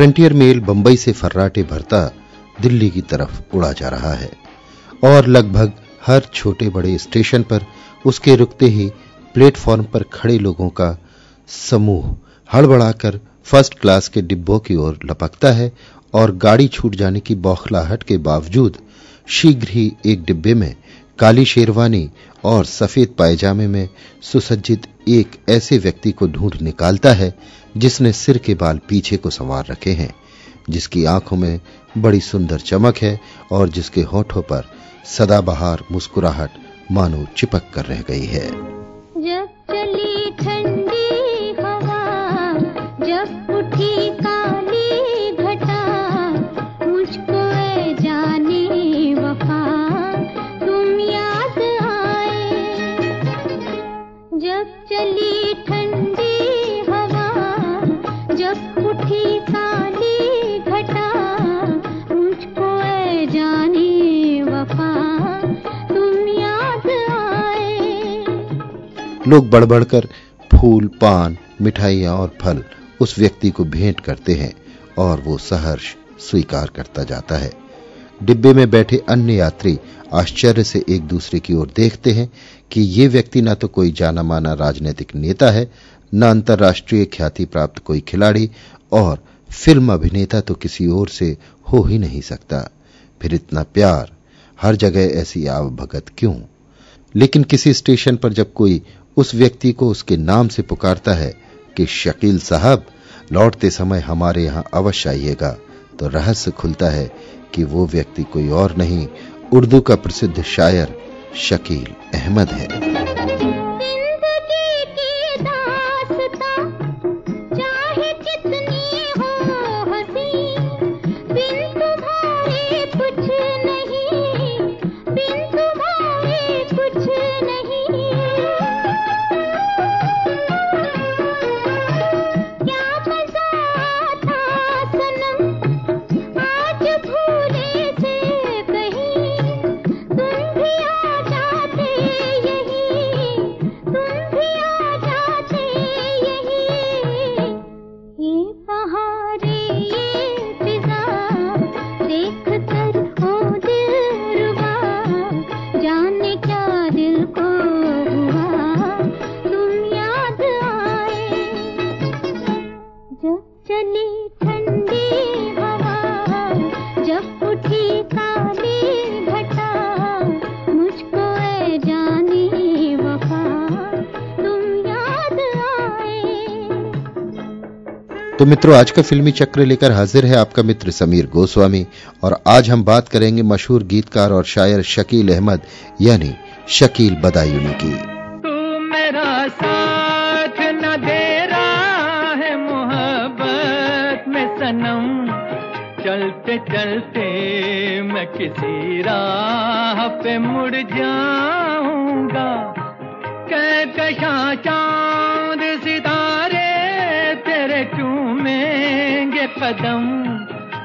Frontier mail Bombay से फर्राटे भरता दिल्ली की तरफ़ उड़ा जा रहा है और लगभग हर छोटे बड़े स्टेशन पर उसके रुकते ही प्लेटफॉर्म पर खड़े लोगों का समूह हड़बड़ाकर फ़र्स्ट क्लास के डिब्बों की ओर लपकता है और गाड़ी छूट जाने की बौखलाहट के बावजूद शीघ्र ही एक डिब्बे में काली शेरवानी और सफ़ेद पायजामे में सुसज्जित एक ऐसे व्यक्ति को ढूंढ निकालता है जिसने सिर के बाल पीछे को संवार रखे हैं, जिसकी आँखों में बड़ी सुंदर चमक है और जिसके होठों पर सदाबहार मुस्कुराहट मानो चिपक कर रह गई है। लोग बढ़-बढ़कर फूल, पान, मिठाइयाँ और फल उस व्यक्ति को भेंट करते हैं और वो सहर्ष स्वीकार करता जाता है। डिब्बे में बैठे अन्य यात्री आश्चर्य से एक दूसरे की ओर देखते हैं कि ये व्यक्ति न तो कोई जाना माना राजनीतिक नेता है, न अंतर्राष्ट्रीय ख्याति प्राप्त कोई खिलाड़ी और फ़िल्म अभिनेता तो किसी ओर से हो ही नहीं सकता। फिर इतना प्यार, हर जगह ऐसी आवभगत क्यों? लेकिन किसी स्टेशन पर जब कोई उस व्यक्ति को उसके नाम से पुकारता है कि शकील साहब, लौटते समय हमारे यहाँ अवश्य आइएगा। तो रहस्य खुलता है कि वो व्यक्ति कोई और नहीं, उर्दू का प्रसिद्ध शायर शकील अहमद है। मित्रों, आज का फिल्मी चक्र लेकर हाजिर है आपका मित्र समीर गोस्वामी और आज हम बात करेंगे मशहूर गीतकार और शायर शकील अहमद, यानी शकील बदायूनी की। चलते चलते मैं किसी राह पे मुड़ जाऊँगा। कहकशा चाँद चूमेंगे कदम,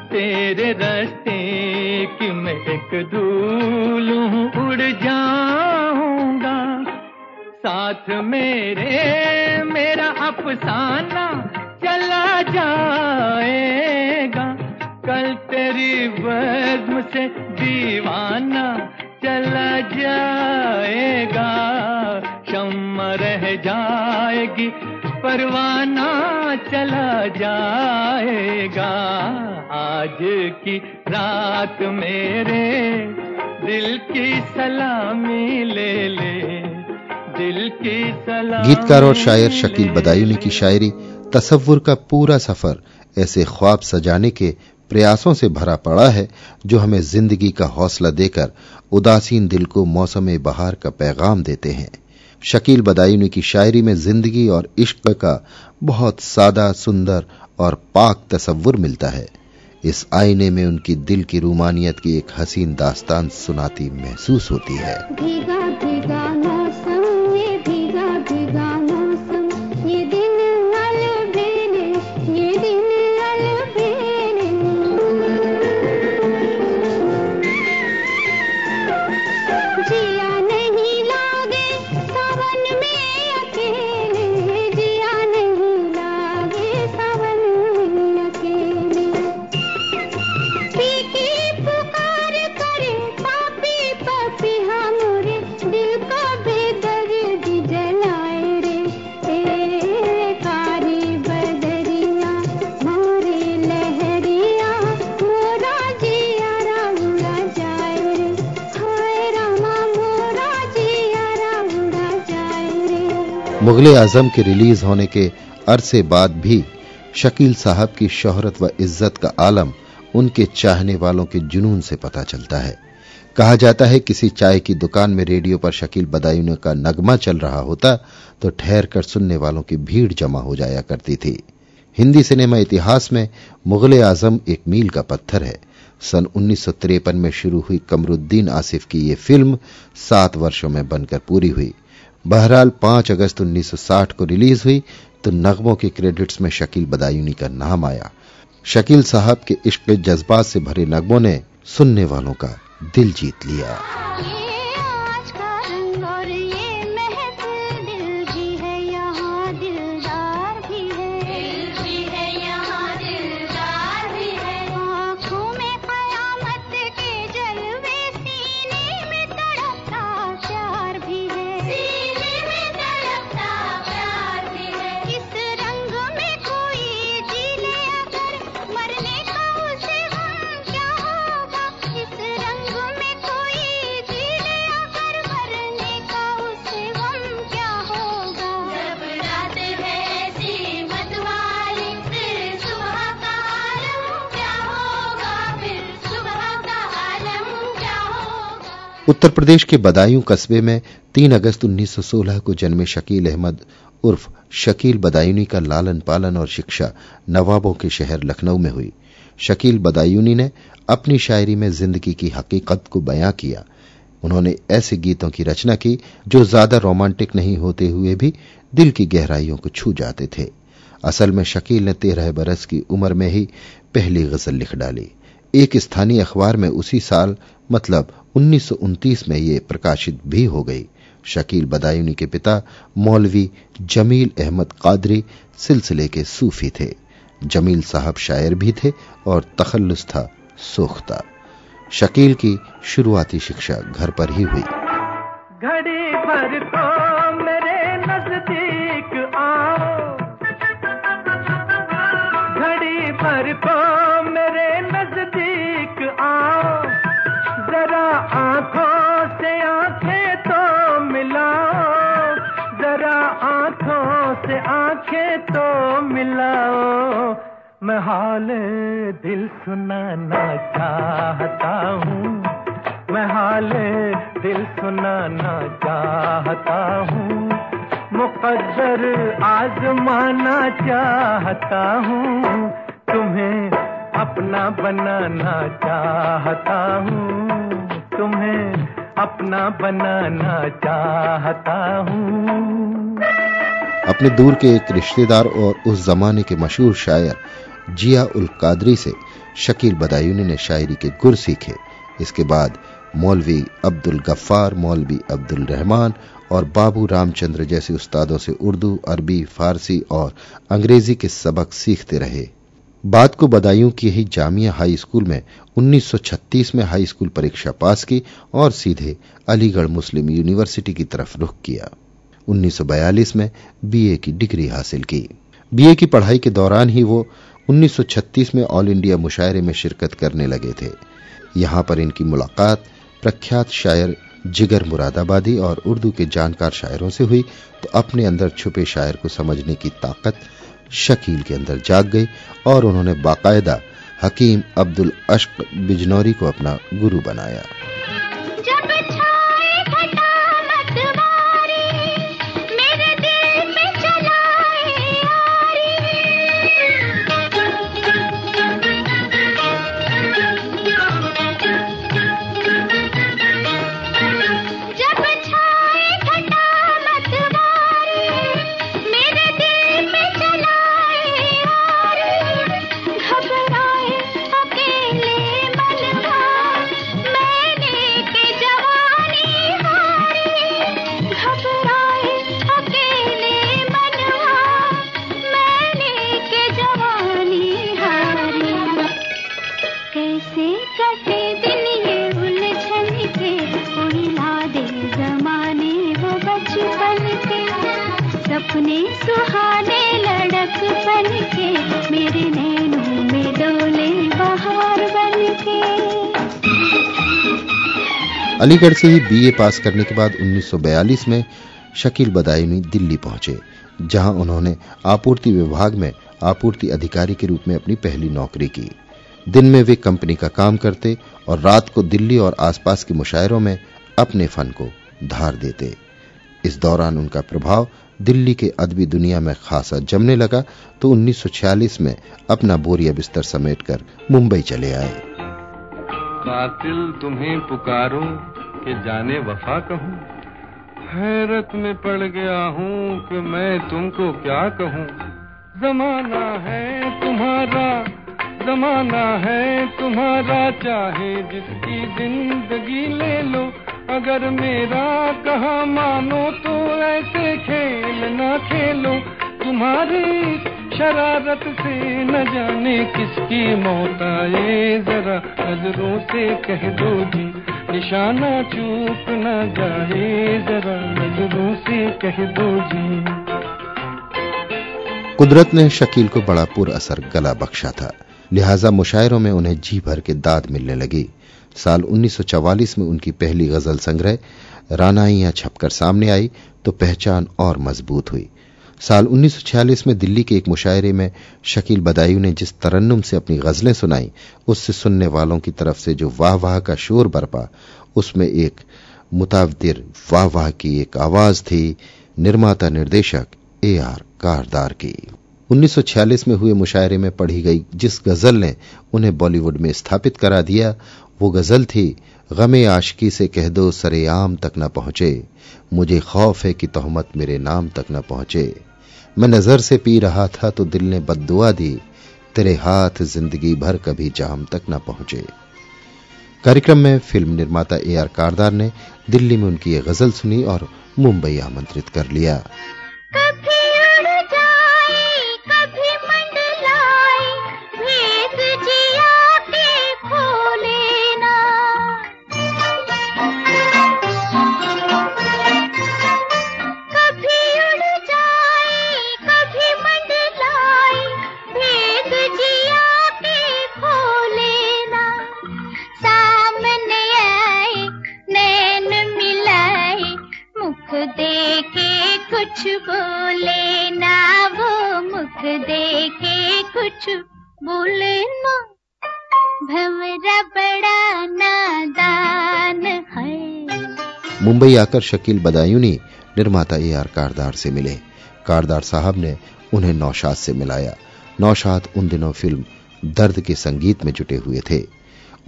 तेरे रास्ते की मैं एक धूल उड़ जाऊँगा। साथ मेरे, मेरा अफसाना चला जाएगा। कल तेरी बज्म से दीवाना चला जाएगा। शम्मा रह जाएगी परवाना चला जाएगा। आज की रात मेरे दिल की सलामी ले ले। दिल की सलामी गीतकार और शायर शकील बदायूनी की शायरी तसव्वुर का पूरा सफ़र ऐसे ख्वाब सजाने के प्रयासों से भरा पड़ा है जो हमें ज़िंदगी का हौसला देकर उदासीन दिल को मौसम बहार का पैगाम देते हैं। शकील बदायूनी की शायरी में ज़िंदगी और इश्क का बहुत सादा, सुंदर और पाक तस्वुर मिलता है। इस आईने में उनकी दिल की रूमानियत की एक हसीन दास्तान सुनाती महसूस होती है। भीगा भीगा मुगले आज़म के रिलीज़ होने के अरसे बाद भी शकील साहब की शोहरत व इज़्ज़त का आलम उनके चाहने वालों के जुनून से पता चलता है। कहा जाता है, किसी चाय की दुकान में रेडियो पर शकील बदायूनी का नगमा चल रहा होता तो ठहर कर सुनने वालों की भीड़ जमा हो जाया करती थी। हिंदी सिनेमा इतिहास में मुगल आज़म एक मील का पत्थर है। सन उन्नीस सौ तिरपन में शुरू हुई कमरुद्दीन आसिफ की यह फ़िल्म सात वर्षों में बनकर पूरी हुई। बहरहाल पाँच अगस्त 1960 को रिलीज़ हुई तो नगमों के क्रेडिट्स में शकील बदायूनी का नाम आया। शकील साहब के इश्क जज्बात से भरे नगमों ने सुनने वालों का दिल जीत लिया। उत्तर प्रदेश के बदायूं कस्बे में 3 अगस्त 1916 को जन्मे शकील अहमद उर्फ़ शकील बदायूनी का लालन पालन और शिक्षा नवाबों के शहर लखनऊ में हुई। शकील बदायूनी ने अपनी शायरी में ज़िंदगी की हकीकत को बयां किया। उन्होंने ऐसे गीतों की रचना की जो ज़्यादा रोमांटिक नहीं होते हुए भी दिल की गहराइयों को छू जाते थे। असल में शकील ने तेरह बरस की उम्र में ही पहली गज़ल लिख डाली। एक स्थानीय अखबार में उसी साल मतलब 1929 में ये प्रकाशित भी हो गई। शकील बदायूनी के पिता मौलवी जमील अहमद कादरी सिलसिले के सूफी थे। जमील साहब शायर भी थे और तखल्लुस था, सोख्ता। शकील की शुरुआती शिक्षा घर पर ही हुई। घड़ी भर को मेरे नज़दीक हाल दिल सुनाना चाहता हूँ। मैं हाल दिल सुनाना चाहता हूँ। मुकद्दर आजमाना चाहता हूँ। तुम्हें अपना बनाना चाहता हूँ। तुम्हें अपना बनाना चाहता हूँ। अपने दूर के एक रिश्तेदार और उस जमाने के मशहूर शायर जिया उल कादरी से शकील बदायूनी ने शायरी के गुर सीखे। इसके बाद मौलवी अब्दुल गफ्फार, मौलवी अब्दुल रहमान और बाबू रामचंद्र जैसे उस्तादों से उर्दू, अरबी, फारसी और अंग्रेज़ी के सबक सीखते रहे। बाद को बदायूं की ही जामिया हाई स्कूल में 1936 में हाई स्कूल परीक्षा पास की और सीधे अलीगढ़ मुस्लिम यूनिवर्सिटी की तरफ़ रुख किया। 1942 में बीए की डिग्री हासिल की। बीए की पढ़ाई के दौरान ही वो 1936 में ऑल इंडिया मुशायरे में शिरकत करने लगे थे। यहाँ पर इनकी मुलाकात प्रख्यात शायर जिगर मुरादाबादी और उर्दू के जानकार शायरों से हुई तो अपने अंदर छुपे शायर को समझने की ताकत शकील के अंदर जाग गई और उन्होंने बाकायदा हकीम अब्दुल अश्क बिजनौरी को अपना गुरु बनाया। अलीगढ़ से ही बीए पास करने के बाद 1942 में शकील बदायूनी दिल्ली पहुँचे, जहाँ उन्होंने आपूर्ति विभाग में आपूर्ति अधिकारी के रूप में अपनी पहली नौकरी की। दिन में वे कंपनी का काम करते और रात को दिल्ली और आसपास के मुशायरों में अपने फन को धार देते। इस दौरान उनका प्रभाव दिल्ली के अदबी दुनिया में खासा जमने लगा तो 1946 में अपना बोरिया बिस्तर समेटकर मुंबई चले आए। कातिल तुम्हें पुकारूं कि जाने वफा कहूँ। हैरत में पड़ गया हूँ कि मैं तुमको क्या कहूँ। जमाना है तुम्हारा, जमाना है तुम्हारा, चाहे जिसकी ज़िंदगी ले लो। अगर मेरा कहा मानो तो ऐसे खेल न खेलो। तुम्हारी शरारत से न जाने किसकी मौत आए। जरा नज़रों से कह दो जी, निशाना चूक न जाए। जरा नज़रों से कह दो जी। कुदरत ने शकील को बड़ा पुर असर गला बख्शा था। लिहाजा मुशायरों में उन्हें जी भर के दाद मिलने लगी। साल 1944 में उनकी पहली गज़ल संग्रह, रानाइयाँ छपकर सामने आई तो पहचान और मज़बूत हुई। साल 1946 में दिल्ली के एक मुशायरे में शकील बदायूं ने जिस तरन्नुम से अपनी गजलें सुनाई, उससे सुनने वालों की तरफ़ से जो वाह वाह का शोर बरपा, उसमें एक मुतावदिर वाह वाह की एक आवाज़ थी निर्माता निर्देशक ए आर कारदार की। 1946 में हुए मुशायरे में पढ़ी गई जिस गज़ल ने उन्हें बॉलीवुड में स्थापित करा दिया, वो गज़ल थी, गमे आशकी से कह दो सरेआम तक न पहुँचे, मुझे खौफ है कि तोहमत मेरे नाम तक न पहुँचे। मैं नज़र से पी रहा था तो दिल ने बददुआ दी, तेरे हाथ ज़िंदगी भर कभी जाम तक न पहुँचे। कार्यक्रम में फ़िल्म निर्माता ए आर कारदार ने दिल्ली में उनकी ये गज़ल सुनी और मुंबई आमंत्रित कर लिया। कुछ बोले ना, वो मुख देके कुछ बोले ना। भंवरा बड़ा नादान है। मुंबई आकर शकील बदायूनी निर्माता ए आर कारदार से मिले। कारदार साहब ने उन्हें नौशाद से मिलाया। नौशाद उन दिनों फ़िल्म दर्द के संगीत में जुटे हुए थे।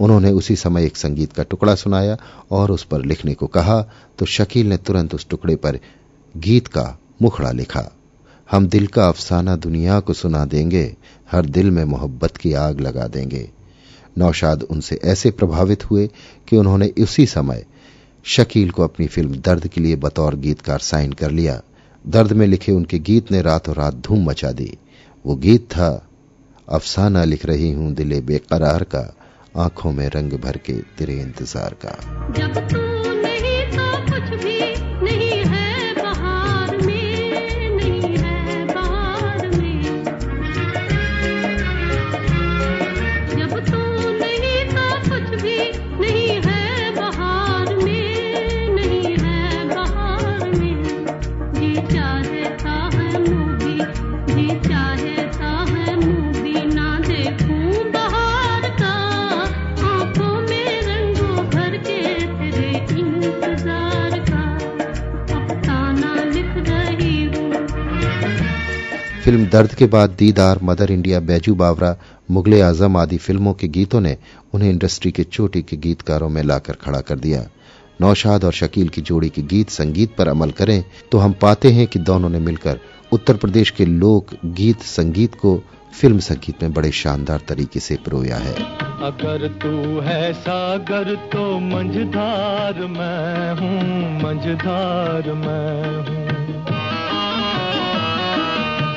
उन्होंने उसी समय एक संगीत का टुकड़ा सुनाया और उस पर लिखने को कहा तो शकील ने तुरंत उस टुकड़े पर गीत का मुखड़ा लिखा। हम दिल का अफसाना दुनिया को सुना देंगे, हर दिल में मोहब्बत की आग लगा देंगे। नौशाद उनसे ऐसे प्रभावित हुए कि उन्होंने उसी समय शकील को अपनी फ़िल्म दर्द के लिए बतौर गीतकार साइन कर लिया। दर्द में लिखे उनके गीत ने रातों रात धूम मचा दी। वो गीत था, अफसाना लिख रही हूँ दिले बेकरार का, आँखों में रंग भर के तेरे इंतज़ार का। जब तू फ़िल्म दर्द के बाद दीदार, मदर इंडिया, बैजू बावरा, मुगले आज़म आदि फ़िल्मों के गीतों ने उन्हें इंडस्ट्री के चोटी के गीतकारों में लाकर खड़ा कर दिया। नौशाद और शकील की जोड़ी के गीत संगीत पर अमल करें तो हम पाते हैं कि दोनों ने मिलकर उत्तर प्रदेश के लोक गीत संगीत को फ़िल्म संगीत में बड़े शानदार तरीके से परोया है। अगर तू है सागर तो मंझधार मैं हूँ, मंझधार मैं हूँ।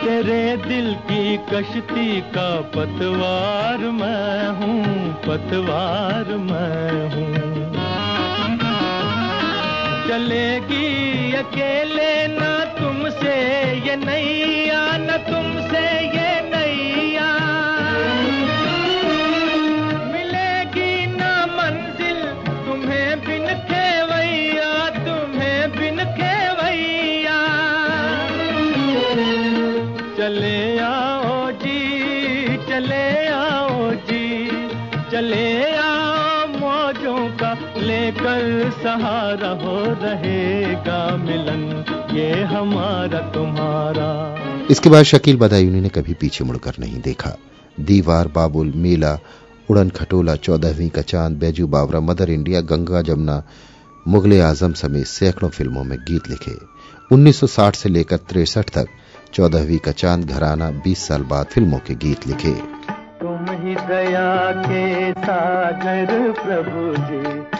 तेरे दिल की कश्ती का पतवार मैं हूँ, पतवार मैं हूँ। चलेगी अकेले ना तुमसे, ये नहीं आना तुमसे, ये सहारा हो रहेगा मिलन ये हमारा तुम्हारा। इसके बाद शकील बदायूनी ने कभी पीछे मुड़कर नहीं देखा। दीवार बाबुल मेला उड़न खटोला चौदहवीं का चाँद बैजू बावरा मदर इंडिया गंगा जमुना मुगले आज़म समेत सैकड़ों फ़िल्मों में गीत लिखे। 1960 से लेकर तिरसठ तक चौदहवीं का चाँद घराना 20 साल बाद फ़िल्मों के गीत लिखे। तुम ही दया के सागर प्रभु जी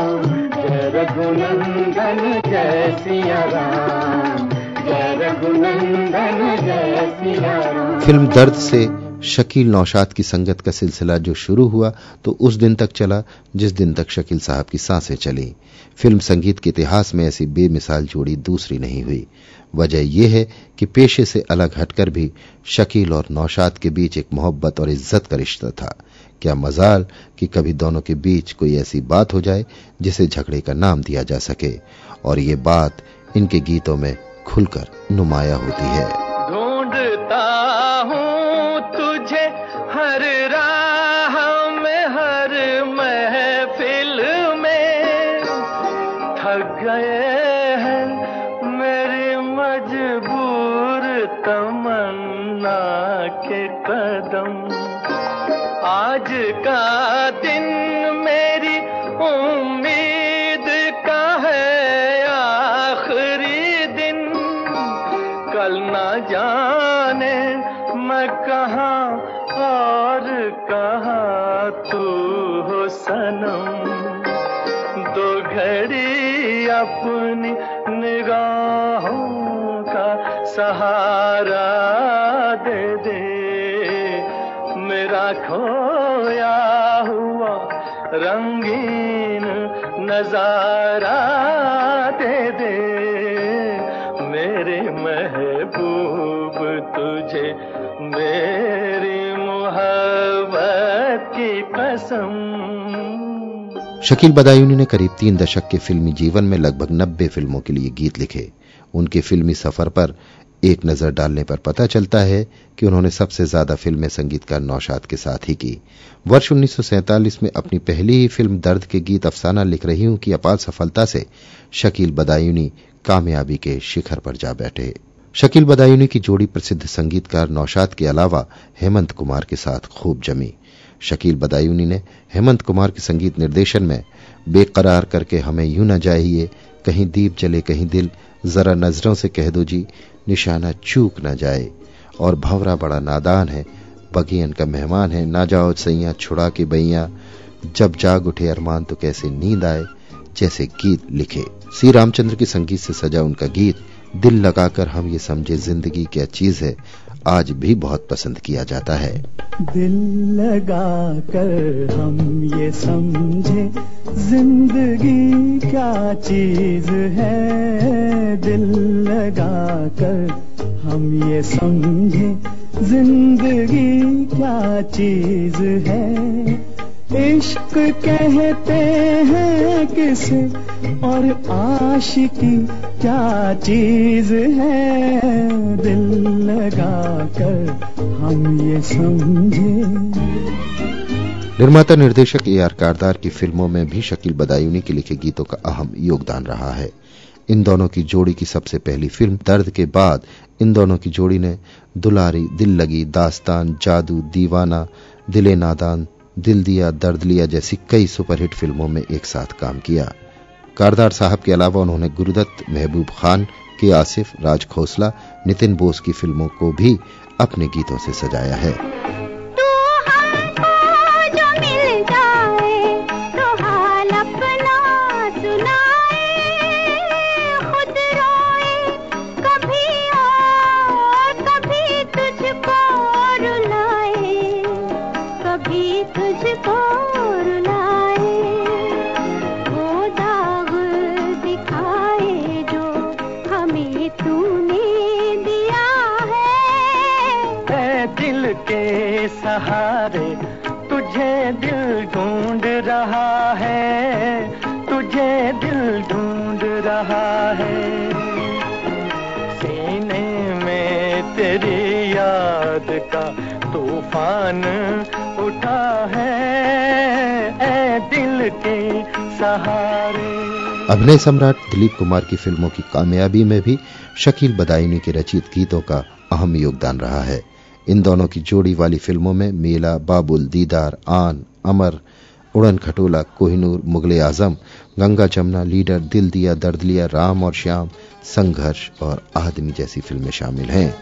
रघुनंदन जय सिया राम। जय रघुनंदन जय सिया राम। फ़िल्म दर्द से शकील नौशाद की संगत का सिलसिला जो शुरू हुआ तो उस दिन तक चला, जिस दिन तक शकील साहब की साँसें चली। फ़िल्म संगीत के इतिहास में ऐसी बेमिसाल जोड़ी दूसरी नहीं हुई। वजह यह है कि पेशे से अलग हटकर भी शकील और नौशाद के बीच एक मोहब्बत और इज़्ज़त का रिश्ता था। क्या मजाल कि कभी दोनों के बीच कोई ऐसी बात हो जाए जिसे झगड़े का नाम दिया जा सके। और ये बात इनके गीतों में खुलकर नुमाया होती है। नज़ारा दे दे। मेरे महबूब तुझे, मेरी मोहब्बत की कसम। शकील बदायूनी ने करीब तीन दशक के फिल्मी जीवन में लगभग नब्बे फ़िल्मों के लिए गीत लिखे। उनके फिल्मी सफ़र पर एक नज़र डालने पर पता चलता है कि उन्होंने सबसे ज़्यादा फ़िल्में संगीतकार नौशाद के साथ ही की। वर्ष 1947 में अपनी पहली ही फ़िल्म दर्द के गीत अफसाना लिख रही हूँ की अपार सफलता से शकील बदायूनी कामयाबी के शिखर पर जा बैठे। शकील बदायूनी की जोड़ी प्रसिद्ध संगीतकार नौशाद के अलावा हेमंत कुमार के साथ खूब जमी। शकील बदायूनी ने हेमंत कुमार के संगीत निर्देशन में, बेकरार करके हमें यूँ न जाइए, कहीं दीप जले कहीं दिल, जरा नज़रों से कह दो जी निशाना चूक ना जाए और भंवरा बड़ा नादान है, बगियन का मेहमान है। ना जाओ सैया छुड़ा के बैया, जब जाग उठे अरमान तो कैसे नींद आए, जैसे गीत लिखे। श्री रामचंद्र के संगीत से सजा उनका गीत, दिल लगाकर हम ये समझे ज़िंदगी क्या चीज़ है। आज भी बहुत पसंद किया जाता है। दिल लगा कर हम ये समझे, ज़िंदगी क्या चीज़ है? दिल लगा कर हम ये समझे, ज़िंदगी क्या चीज़ है? इश्क कहते हैं किसे? और आशिकी क्या चीज़ है? दिल लगा कर हम ये समझे। निर्माता निर्देशक ए आर कारदार की फ़िल्मों में भी शकील बदायूनी के लिखे गीतों का अहम योगदान रहा है। इन दोनों की जोड़ी की सबसे पहली फ़िल्म, दर्द के बाद, इन दोनों की जोड़ी ने दुलारी, दिल लगी, दास्तान, जादू, दीवाना, दिले नादान दिल दिया, दर्द लिया जैसी कई सुपरहिट फ़िल्मों में एक साथ काम किया। कारदार साहब के अलावा उन्होंने गुरुदत्त महबूब खान, के आसिफ, राज खोसला, नितिन बोस की फ़िल्मों को भी अपने गीतों से सजाया है। सहारे तुझे दिल ढूंढ रहा है, तुझे दिल ढूंढ रहा है। सीने में तेरी याद का तूफ़ान उठा है ए दिल के सहारे। अभिनय सम्राट दिलीप कुमार की फ़िल्मों की कामयाबी में भी शकील बदायूनी के रचित गीतों का अहम योगदान रहा है। इन दोनों की जोड़ी वाली फ़िल्मों में मेला, बाबुल, दीदार, आन, अमर, उड़न खटोला, कोहिनूर, मुगले आज़म, गंगा जमुना, लीडर, दिल दिया, दर्द लिया, राम और श्याम, संघर्ष और आदमी जैसी फ़िल्में शामिल हैं।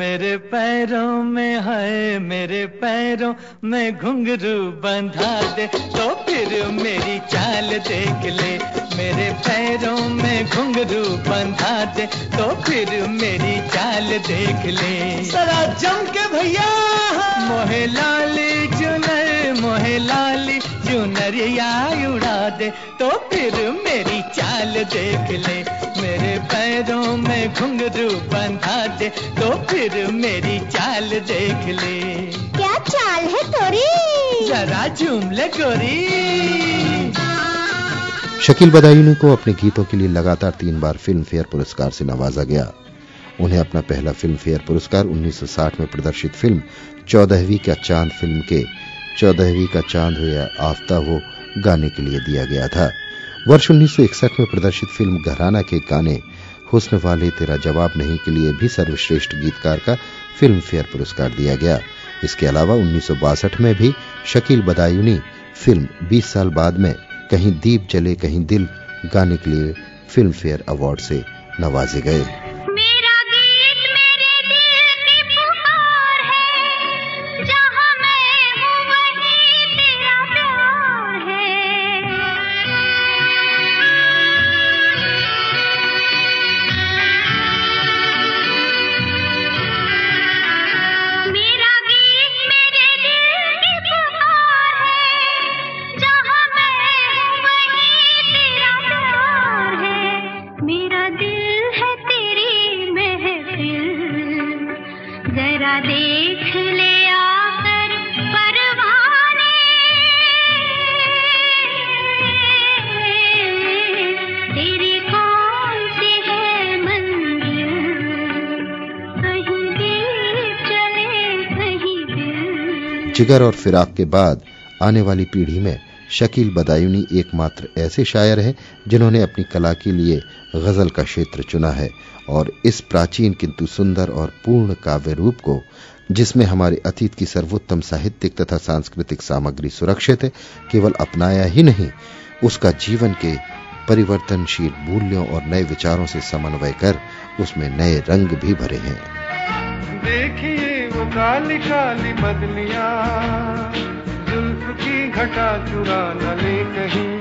मेरे पैरों में है मेरे पैरों में घुंघरू बंधा दे। तो फिर मेरी चाल देख ले मेरे पैरों में घुंघरू बंधा दे। तो फिर मेरी चाल देख ले। सरा जम के भैया। मोहे लाली चुनर मोहे लाली चुनरिया उड़ा दे तो फिर मेरी चाल देख ले। मेरे पैरों में घुंघरू बंधा दे तो फिर मेरी चाल देख ले। क्या चाल है तोरी? जरा झूम ले गोरी। शकील बदायूनी को अपने गीतों के लिए लगातार तीन बार फ़िल्म फेयर पुरस्कार से नवाजा गया। उन्हें अपना पहला फ़िल्म फेयर पुरस्कार 1960 में प्रदर्शित फ़िल्म चौदहवीं का चाँद फ़िल्म के चौदहवीं का चाँद हो या आफ्ताब हो, गाने के लिए दिया गया था। वर्ष 1961 में प्रदर्शित फ़िल्म घराना के गाने, हुस्न वाले तेरा जवाब नहीं के लिए भी सर्वश्रेष्ठ गीतकार का फ़िल्म फेयर पुरस्कार दिया गया। इसके अलावा उन्नीस सौ बासठ में भी शकील बदायूनी फ़िल्म 20 साल बाद में कहीं दीप जले कहीं दिल, गाने के लिए फ़िल्म फेयर अवार्ड से नवाजे गए। जिगर और फिराक के बाद आने वाली पीढ़ी में शकील बदायूनी एकमात्र ऐसे शायर हैं जिन्होंने अपनी कला के लिए गज़ल का क्षेत्र चुना है और इस प्राचीन किंतु सुंदर और पूर्ण काव्य रूप को, जिसमें हमारे अतीत की सर्वोत्तम साहित्यिक तथा सांस्कृतिक सामग्री सुरक्षित है, केवल अपनाया ही नहीं, उसका जीवन के परिवर्तनशील मूल्यों और नए विचारों से समन्वय कर उसमें नए रंग भी भरे हैं। देखिए वो काली काली बदलियाँ, जुल्फ की घटा चुरा न ले कहीं।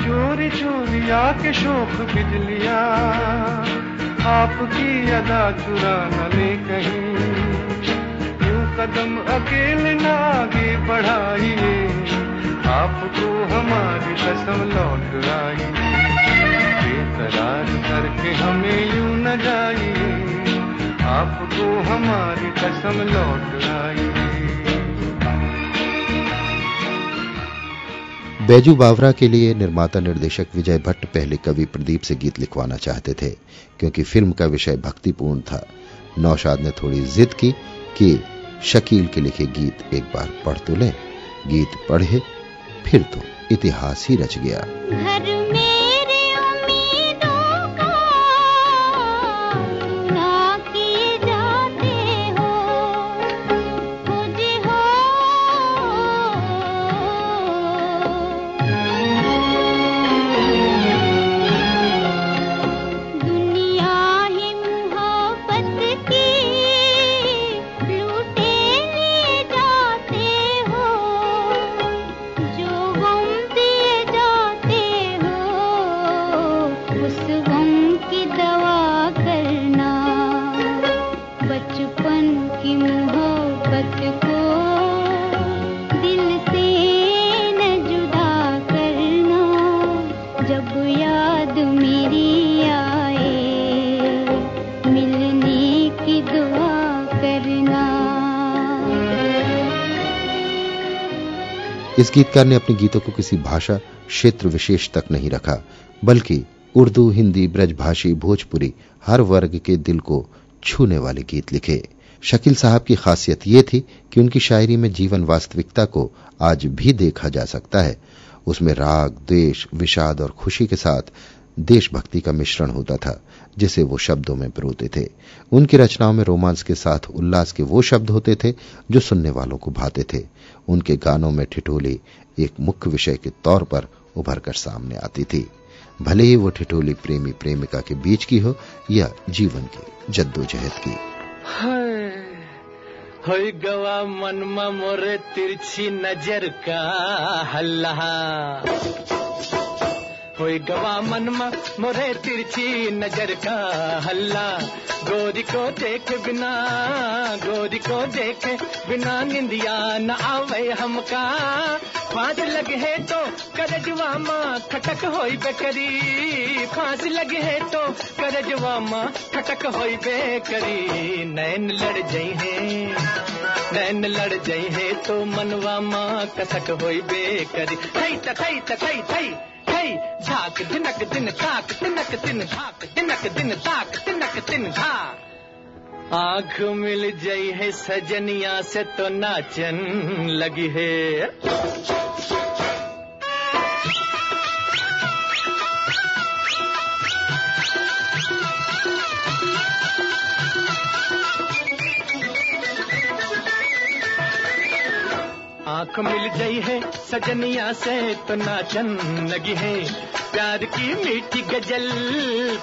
चोरी चोरी आके शोक बिजलिया, आपकी अदा चुरा न ले कहीं। यूँ कदम अकेले न आगे बढ़ाइए, आपको हमारी कसम लौट आई बेकरार करके हमें यूँ न जाइए। आपको हमारी कसम लौट आई। बैजू बावरा के लिए निर्माता निर्देशक विजय भट्ट पहले कवि प्रदीप से गीत लिखवाना चाहते थे क्योंकि फ़िल्म का विषय भक्तिपूर्ण था। नौशाद ने थोड़ी जिद की कि शकील के लिखे गीत एक बार पढ़ तो लें। गीत पढ़े फिर तो इतिहास ही रच गया। इस गीतकार ने अपने गीतों को किसी भाषा, क्षेत्र विशेष तक नहीं रखा, बल्कि उर्दू, हिंदी, ब्रजभाषी, भोजपुरी, हर वर्ग के दिल को छूने वाले गीत लिखे। शकील साहब की खासियत ये थी कि उनकी शायरी में जीवन वास्तविकता को आज भी देखा जा सकता है। उसमें राग, द्वेष, विषाद और खुशी के साथ देशभक्ति का मिश्रण होता था, जिसे वो शब्दों में पिरोते थे। उनकी रचनाओं में रोमांस के साथ उल्लास के वो शब्द होते थे जो सुनने वालों को भाते थे। उनके गानों में ठिठोली एक मुख्य विषय के तौर पर उभर कर सामने आती थी। भले ही वो ठिठोली प्रेमी प्रेमिका के बीच की हो या जीवन की जद्दोजहद की। होई गवा मनमा मोरे तिरछी नज़र का हल्ला। होई गवा मनमा मोरे तिरछी नज़र का हल्ला। गोरी को देख बिना, गोरी को देख बिना निंदिया न आवे हमका। फांस लगे है तो करजवा माँ खटक होई बेकरी। फांस लगे है तो करजवा माँ खटक होई बेकरी। नैन लड़ जई है, नैन लड़ जई है तो मनवा माँ कसक होई बेकरी। थई थई थई थई। दिनक दिन ताक दिन झाक दिन ताक दिन झाक आँख मिल जाई है सजनिया से तो नाचन लगी है। आँख मिल गई है, सजनिया से तो नाचन लगी है। प्यार की मीठी गज़ल,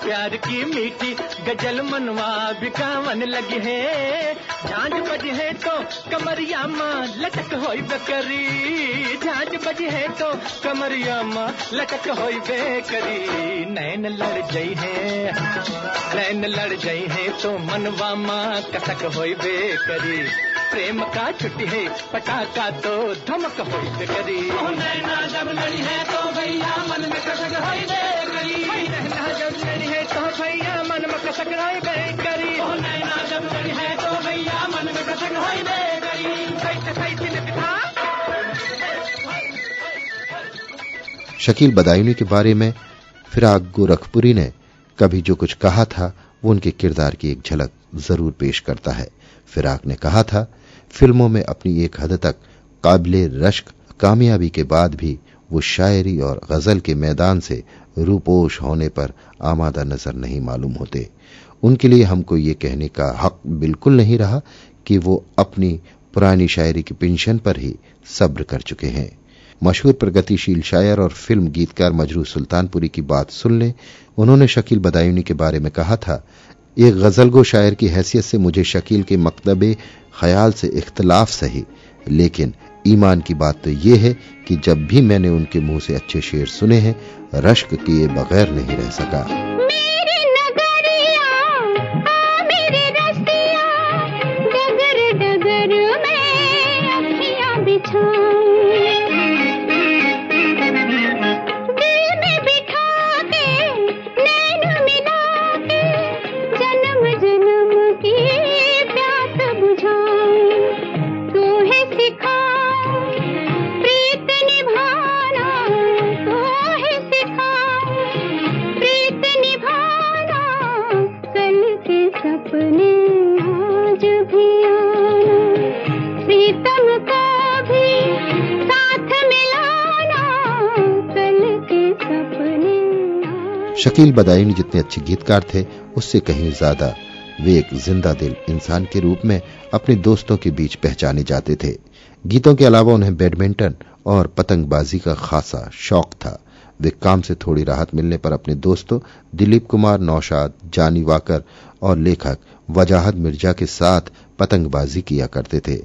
प्यार की मीठी गज़ल मनवा बिकावन लगी है। झांझ बजी है तो कमरिया माँ लटक हो बेकरी। झांझ बजी है तो कमरिया माँ लटक हो बेकरी। नैन लड़ गई है, नैन लड़ गई है तो मनवा माँ कसक हो बेकरी। प्रेम का छुट्टी है पटाखा तो धमक हो करी। नैना जब लड़ी है तो भैया मन में कसक होई बे करी नैना जब लड़ी है तो भैया मन में कसक होई बे करी नैना जब लड़ी है तो भैया मन में कसक होई बे करी कैसे कैसे लिखा। शकील बदायूनी के बारे में फिराग गोरखपुरी ने कभी जो कुछ कहा था वो उनके किरदार की एक झलक ज़रूर पेश करता है। फिराक ने कहा था, फ़िल्मों में अपनी एक हद तक काबिल रश्क कामयाबी के बाद भी वो शायरी और गज़ल के मैदान से रूपोश होने पर आमादा नज़र नहीं मालूम होते। उनके लिए हमको ये कहने का हक बिल्कुल नहीं रहा कि वो अपनी पुरानी शायरी की पेंशन पर ही सब्र कर चुके हैं। मशहूर प्रगतिशील शायर और फ़िल्म गीतकार मजरू सुल्तानपुरी की बात सुन लें उन्होंने शकील बदायूनी के बारे में कहा था एक गजलगो शायर की हैसियत से मुझे शकील के मकतबे ख्याल से इख्तलाफ सही, लेकिन ईमान की बात तो यह है कि जब भी मैंने उनके मुँह से अच्छे शेर सुने हैं, रश्क किए बगैर नहीं रह सका। शकील बदायूनी जितने अच्छे गीतकार थे, उससे कहीं ज़्यादा वे एक ज़िंदा दिल इंसान के रूप में अपने दोस्तों के बीच पहचाने जाते थे। गीतों के अलावा उन्हें बैडमिंटन और पतंगबाजी का खासा शौक था। वे काम से थोड़ी राहत मिलने पर अपने दोस्तों दिलीप कुमार, नौशाद, जानी वाकर और लेखक वजाहत मिर्ज़ा के साथ पतंगबाजी किया करते थे।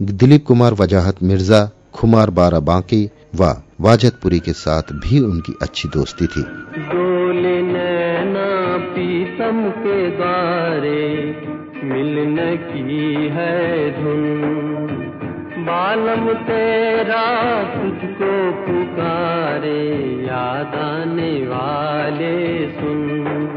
दिलीप कुमार, वजाहत मिर्ज़ा, खुमार बारा बांकी व वाजतपुरी के साथ भी उनकी अच्छी दोस्ती थी। डोले नैना पीतम के द्वारे मिलन की है धुन। बालम तेरा तुझको पुकारे याद आने वाले सुन।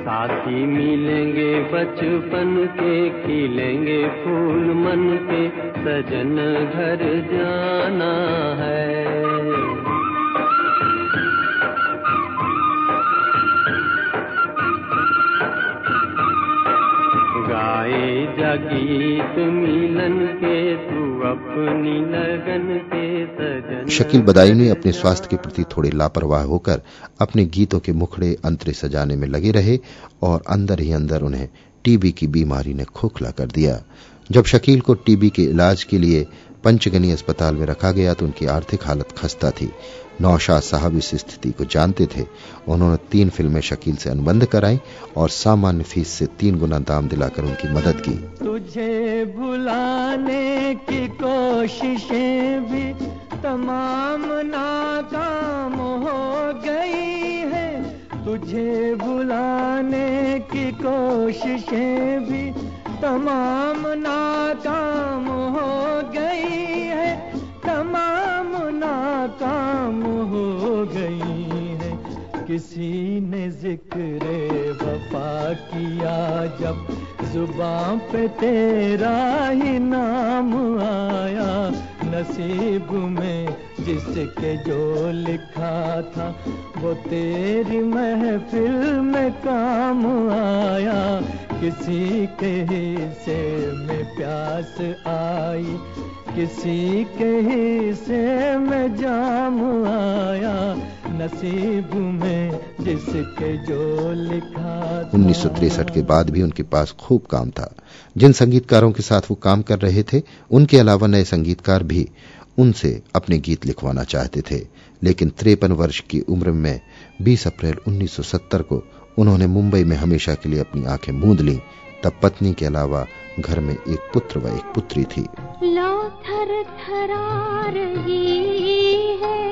साथी मिलेंगे बचपन के, खिलेंगे फूल मन के, सजन घर जाना है। गाए जगीत मिलन के, तू अपनी लगन के सजन। शकील बदायूं ने अपने स्वास्थ्य के प्रति थोड़े लापरवाह होकर अपने गीतों के मुखड़े अंतरे सजाने में लगे रहे और अंदर ही अंदर उन्हें टीबी की बीमारी ने खोखला कर दिया। जब शकील को टीबी के इलाज के लिए पंचगनी अस्पताल में रखा गया तो उनकी आर्थिक हालत खस्ता थी। नौशाद साहब इस स्थिति को जानते थे। उन्होंने तीन फ़िल्में शकील से अनुबंध कराई और सामान्य फ़ीस से तीन गुना दाम दिलाकर उनकी मदद की। तुझे भुलाने की कोशिशें भी तमाम नाकाम हो गई है। तुझे भुलाने की कोशिशें भी तमाम नाकाम हो गई किसी ने ज़िक्र वफा किया जब ज़ुबान पे तेरा ही नाम आया। नसीब में जिसके जो लिखा था, वो तेरी महफिल में काम आया। किसी के हिस्से में प्यास आई किसी के हिस्से में जाम आया, नसीब में जिसके जो लिखा था। 1963 के बाद भी उनके पास खूब काम था। जिन संगीतकारों के साथ वो काम कर रहे थे, उनके अलावा नए संगीतकार भी उनसे अपने गीत लिखवाना चाहते थे। लेकिन तिरपन वर्ष की उम्र में 20 अप्रैल 1970 को उन्होंने मुंबई में हमेशा के लिए अपनी आँखें मूंद ली। तब पत्नी के अलावा घर में एक पुत्र व एक पुत्री थी। लो थर थरा रही है।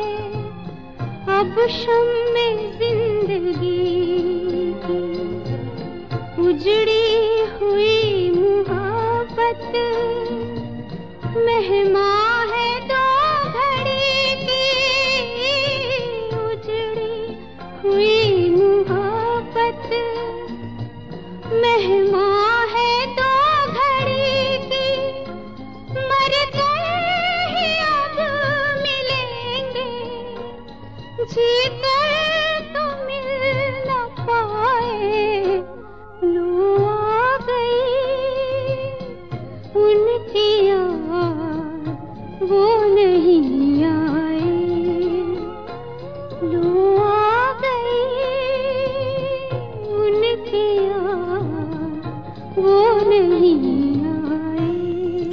अब शम में ज़िंदगी उजड़ी हुई मुहब्बत मेहमा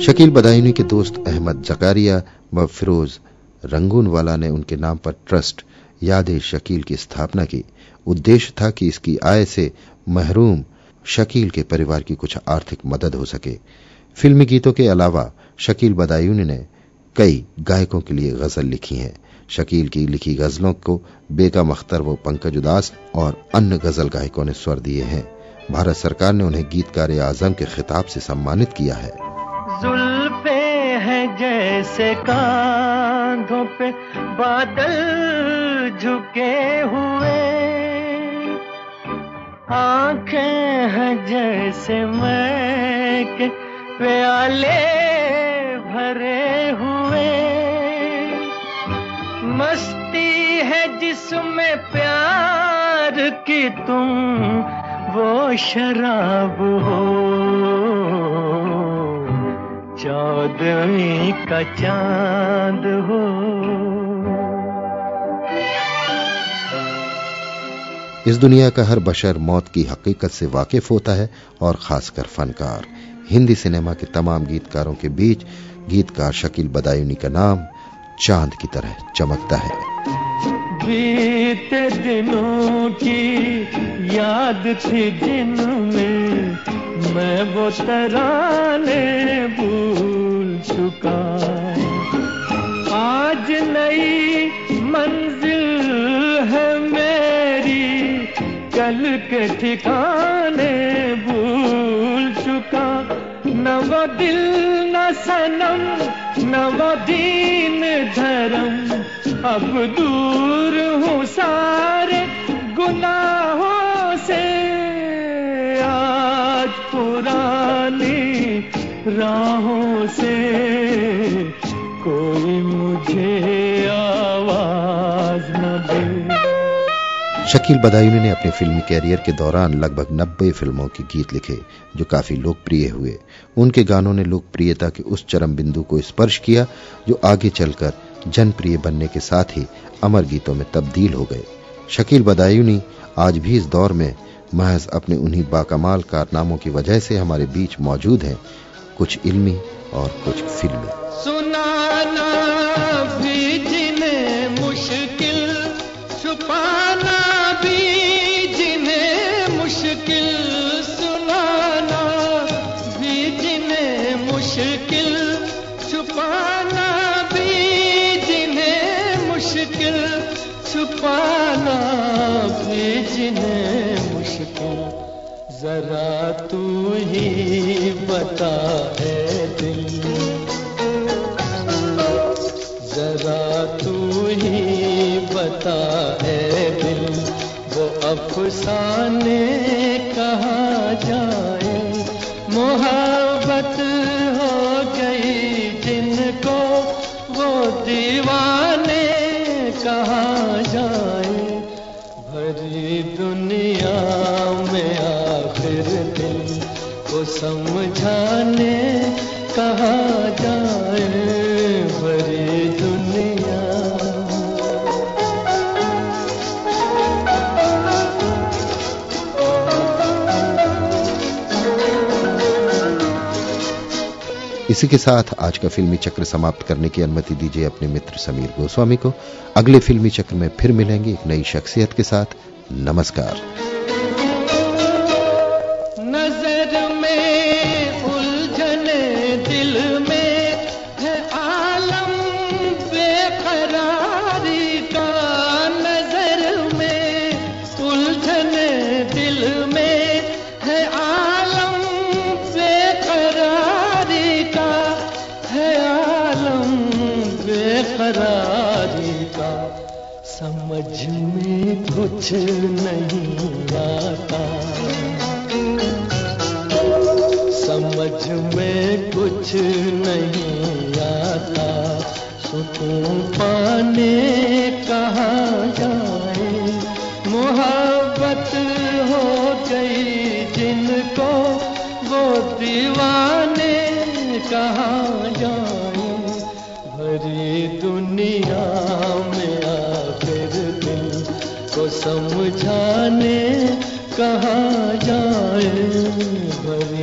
शकील बदायूनी के दोस्त अहमद जकारिया व फिरोज रंगून वाला ने उनके नाम पर ट्रस्ट याद शकील की स्थापना की। उद्देश्य था कि इसकी आय से महरूम शकील के परिवार की कुछ आर्थिक मदद हो सके। फिल्मी गीतों के अलावा शकील बदायूनी ने कई गायकों के लिए गज़ल लिखी हैं। शकील की लिखी गजलों को बेगम अख्तर व पंकज उदास और अन्य गज़ल गायकों ने स्वर दिए हैं। भारत सरकार ने उन्हें गीतकार आज़म के खिताब से सम्मानित किया है। जुल्फे हैं जैसे कांधों पे बादल झुके हुए। आँखें हैं जैसे मैं के प्याले भरे हुए। मस्ती है जिसमें प्यार की तुम, वो शराब हो। चौदवी का चाँद हो। इस दुनिया का हर बशर मौत की हकीकत से वाकिफ होता है और खासकर फनकार। हिंदी सिनेमा के तमाम गीतकारों के बीच गीतकार शकील बदायूनी का नाम चाँद की तरह चमकता है। बीते दिनों की याद थी जिनमें मैं वो तराने भूल चुका। आज नई मंजिल है मेरी, कल के ठिकाने भूल चुका। न दिल न सनम न दीन धर्म। अब दूर हूँ सारे गुनाहों से। पुरानी राहों से कोई मुझे आवाज़ न दे। शकील बदायूनी ने अपने फिल्मी कैरियर के दौरान लगभग 90 फ़िल्मों के गीत लिखे, जो काफ़ी लोकप्रिय हुए। उनके गानों ने लोकप्रियता के उस चरम बिंदु को स्पर्श किया, जो आगे चलकर जनप्रिय बनने के साथ ही अमर गीतों में तब्दील हो गए। शकील बदायूनी आज भी इस दौर में महज अपने उन्हीं बाकमाल कारनामों की वजह से हमारे बीच मौजूद हैं कुछ इल्मी और कुछ फिल्मी। मुश्किल सुनाना भी जिन्हें छुपाना भी जिन्हें मुश्किल छुपाना जरा तू ही बता है दिल। जरा तू ही बता है दिल। वो अफसाने कहा जाए? मोहब्बत समझाने कहा जाए भरी दुनिया। इसी के साथ आज का फिल्मी चक्र समाप्त करने की अनुमति दीजिए अपने मित्र समीर गोस्वामी को। अगले फिल्मी चक्र में फिर मिलेंगे एक नई शख्सियत के साथ। नमस्कार। कुछ नहीं आता। समझ में कुछ नहीं आता। सुकून पाने कहाँ जाए? मोहब्बत हो गई जिनको, वो दीवाने कहाँ समझाने कहाँ जाए भरी